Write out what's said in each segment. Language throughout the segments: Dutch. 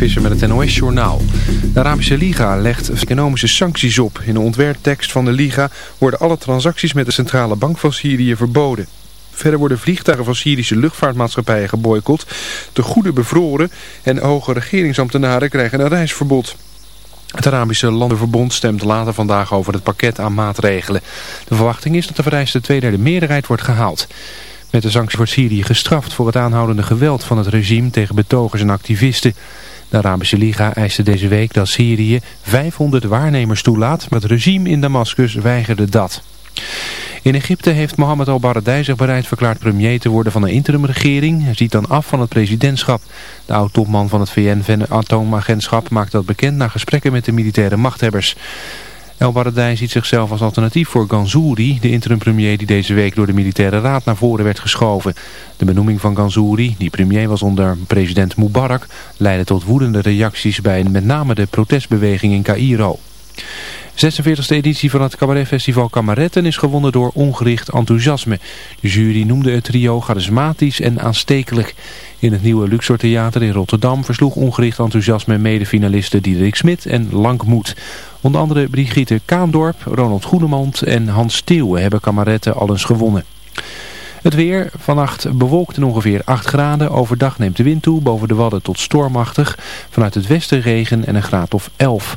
Visser met het NOS-journaal. De Arabische Liga legt economische sancties op. In de ontwerptekst van de Liga worden alle transacties met de Centrale Bank van Syrië verboden. Verder worden vliegtuigen van Syrische luchtvaartmaatschappijen geboycott, te goede bevroren en hoge regeringsambtenaren krijgen een reisverbod. Het Arabische Landenverbond stemt later vandaag over het pakket aan maatregelen. De verwachting is dat de vereiste tweederde meerderheid wordt gehaald. Met de sancties wordt Syrië gestraft voor het aanhoudende geweld van het regime tegen betogers en activisten. De Arabische Liga eiste deze week dat Syrië 500 waarnemers toelaat, maar het regime in Damascus weigerde dat. In Egypte heeft Mohammed al-Baradei zich bereid verklaard premier te worden van een interimregering. Hij ziet dan af van het presidentschap. De oud-topman van het VN-atoomagentschap maakt dat bekend na gesprekken met de militaire machthebbers. El Baradei ziet zichzelf als alternatief voor Ganzouri, de interim-premier die deze week door de militaire raad naar voren werd geschoven. De benoeming van Ganzouri, die premier was onder president Mubarak, leidde tot woedende reacties bij met name de protestbeweging in Cairo. 46e editie van het cabaretfestival Kamaretten is gewonnen door ongericht enthousiasme. De jury noemde het trio charismatisch en aanstekelijk. In het nieuwe Luxor Theater in Rotterdam versloeg ongericht enthousiasme medefinalisten Diederik Smit en Lankmoed. Onder andere Brigitte Kaandorp, Ronald Goedemond en Hans Steeuwen hebben Kamaretten al eens gewonnen. Het weer, vannacht bewolkt ongeveer 8 graden. Overdag neemt de wind toe, boven de Wadden tot stormachtig. Vanuit het westen regen en een graad of 11.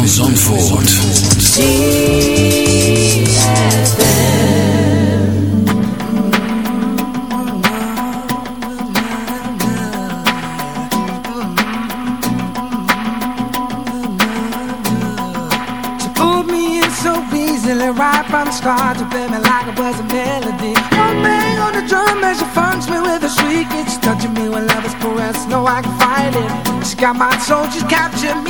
Van Zandvoort. right from the start to play me like it was a melody. One bang on the drum as she funks me with a shriek. It's touching me when love is caressed. No, I can fight it. She got my soul, she's captured me.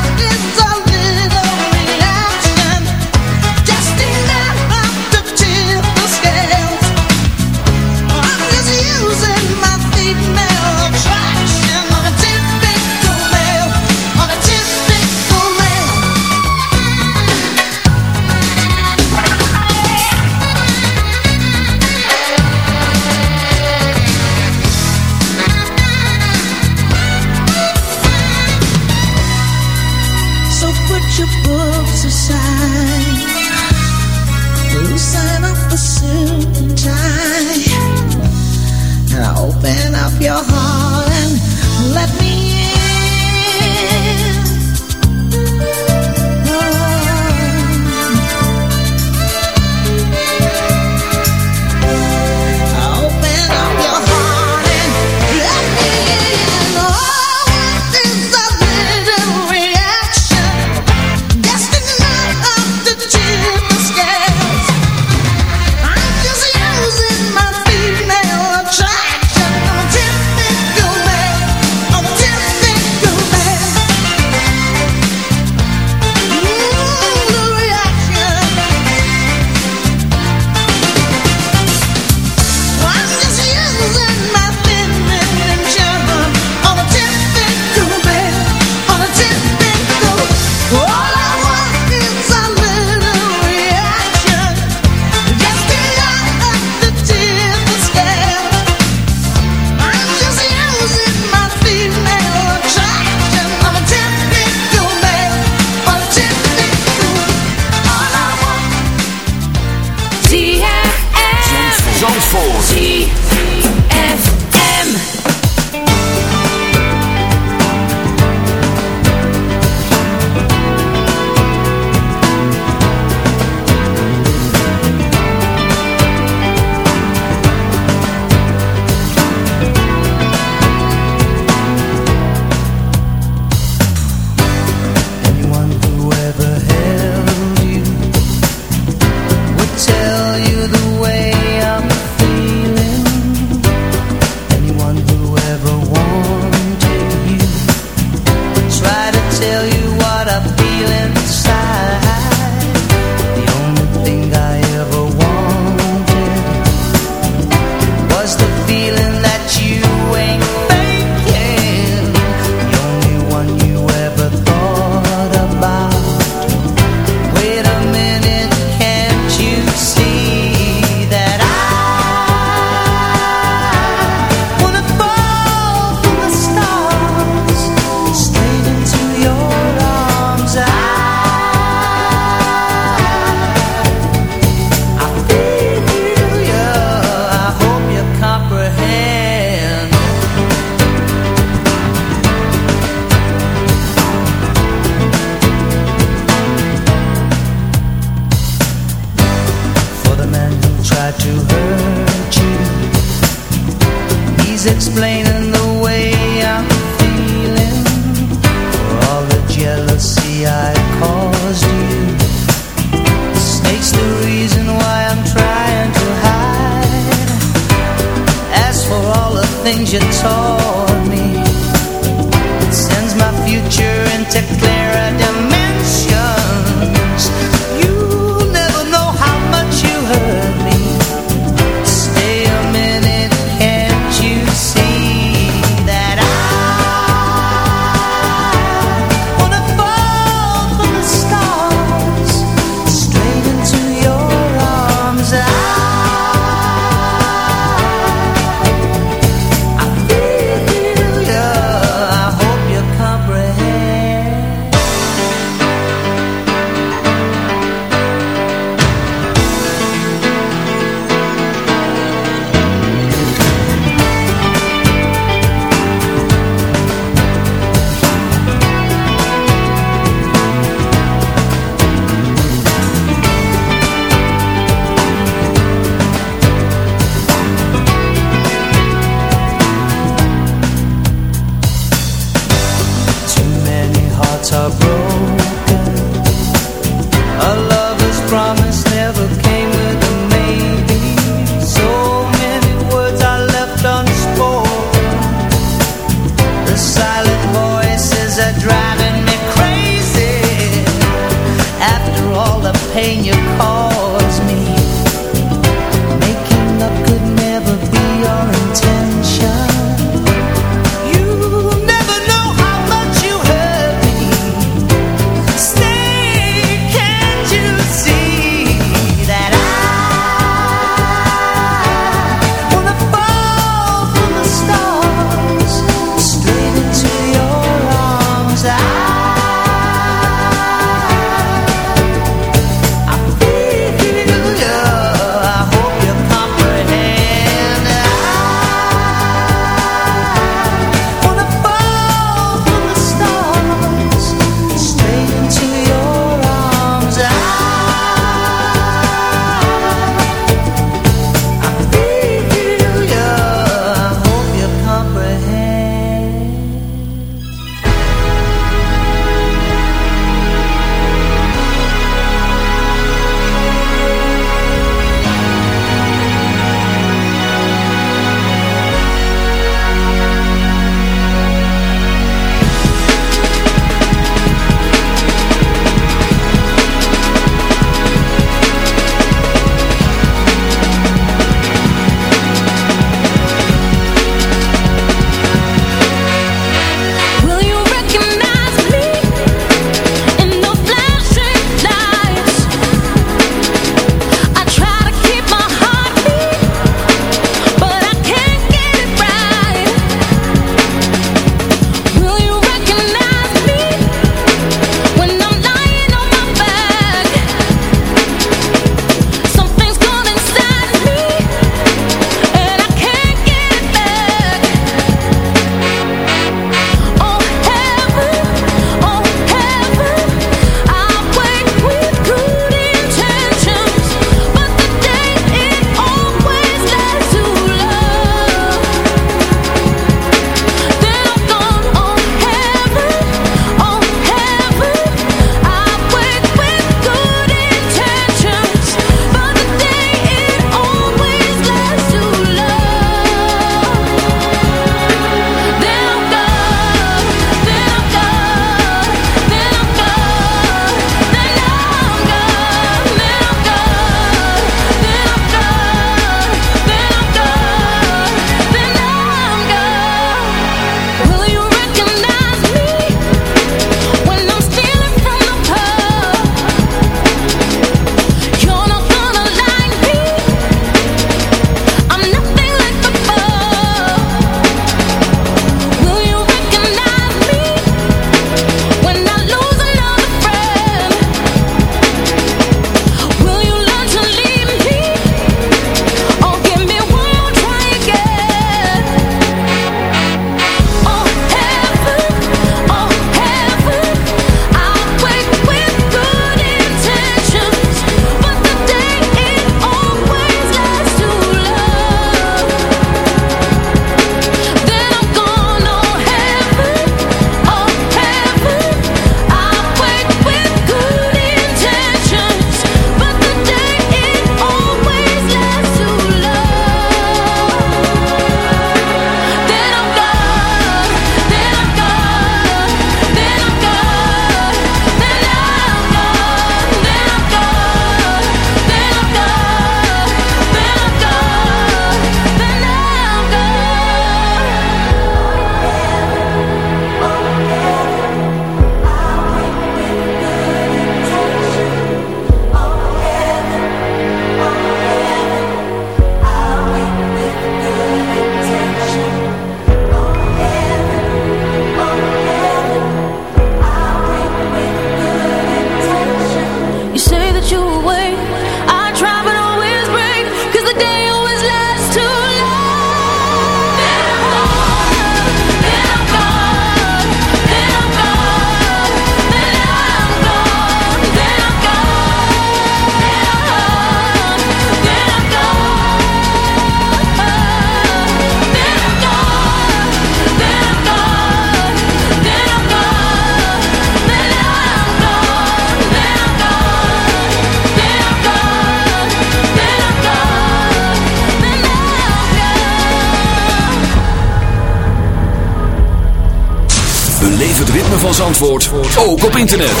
internet.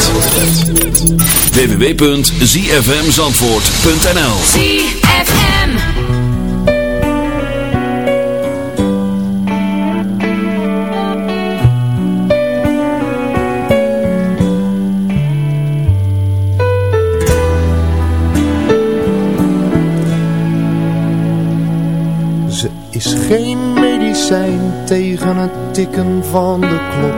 www.zfmzandvoort.nl ZFM Ze is geen medicijn tegen het tikken van de klok.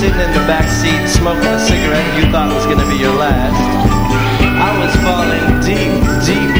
sitting in the back seat smoking a cigarette you thought was going to be your last. I was falling deep, deep